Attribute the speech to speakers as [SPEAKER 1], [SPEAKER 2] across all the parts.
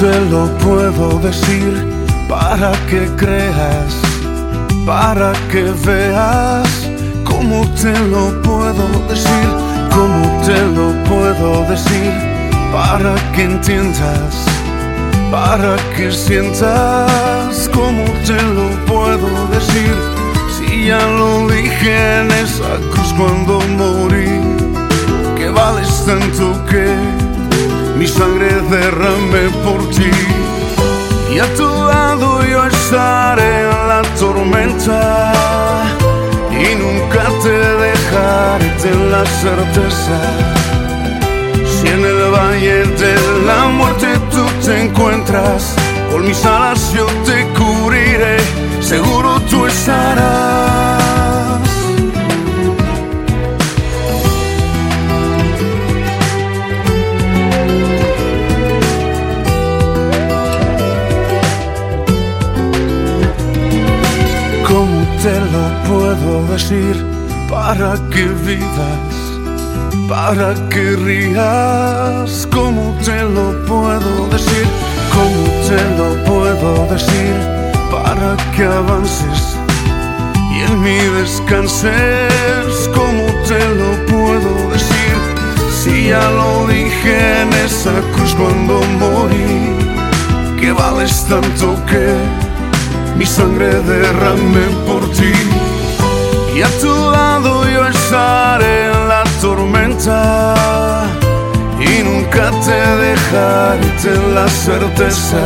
[SPEAKER 1] te lo puedo decir para que creas, para que veas? ¿Cómo te lo puedo decir? ¿Cómo te lo puedo decir? Para que entiendas, para que sientas. ¿Cómo te lo puedo decir? Si ya lo dije en esa cruz cuando morí, que vales tanto que mi sangre derramé por ti. Y a tu lado yo estaré en la tormenta y nunca te dejaré de la certeza. Si en el valle de la muerte tú te encuentras, con mis alas yo te cubriré, seguro tú estarás. Puedo decir para que vivas, para que rías? ¿Cómo te lo puedo decir? ¿Cómo te lo puedo decir para que avances y en mí descanses? ¿Cómo te lo puedo decir si ya lo dije en esa cruz cuando morí? Que vales tanto que mi sangre derramé por ti. Y a tu lado yo estaré en la tormenta y nunca te dejaré de la certeza.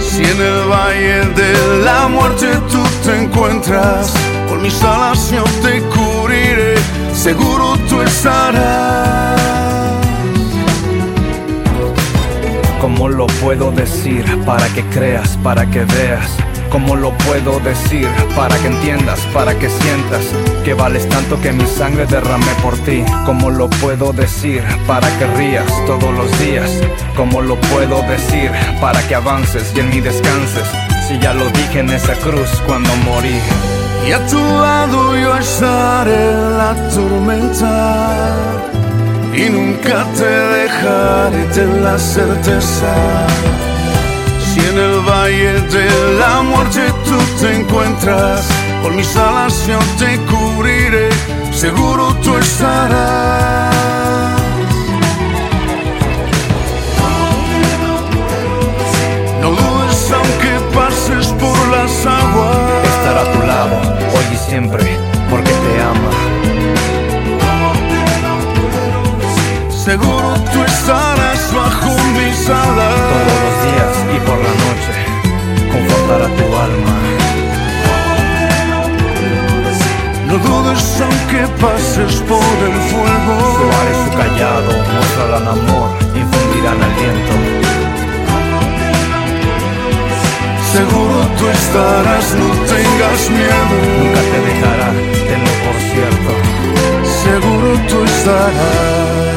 [SPEAKER 1] Si en el valle de la muerte tú te encuentras, con mis alas yo te cubriré, seguro tú estarás.
[SPEAKER 2] Lo puedo decir para que creas, para que veas? ¿Cómo lo puedo decir para que entiendas, para que sientas que vales tanto que mi sangre derramé por ti? ¿Cómo lo puedo decir para que rías todos los días? ¿Cómo lo puedo decir para que avances y en mí descanses? Si ya lo dije en esa cruz cuando morí.
[SPEAKER 1] Y a tu lado yo estaré la tormenta y nunca te dejaré de la certeza. Si en el valle de la muerte tú te encuentras, con mis alas te cubriré, seguro tú estarás. No dudes aunque pases por las aguas.
[SPEAKER 2] Estar a tu lado, hoy y siempre, porque te ama. Todos los días y por la noche, confortar a tu alma.
[SPEAKER 1] No dudes aunque pases por el fuego.
[SPEAKER 2] Suave su callado, mostrarán amor, infundirán aliento.
[SPEAKER 1] Seguro tú estarás, no tengas miedo.
[SPEAKER 2] Nunca te dejará, tenlo por cierto.
[SPEAKER 1] Seguro tú estarás.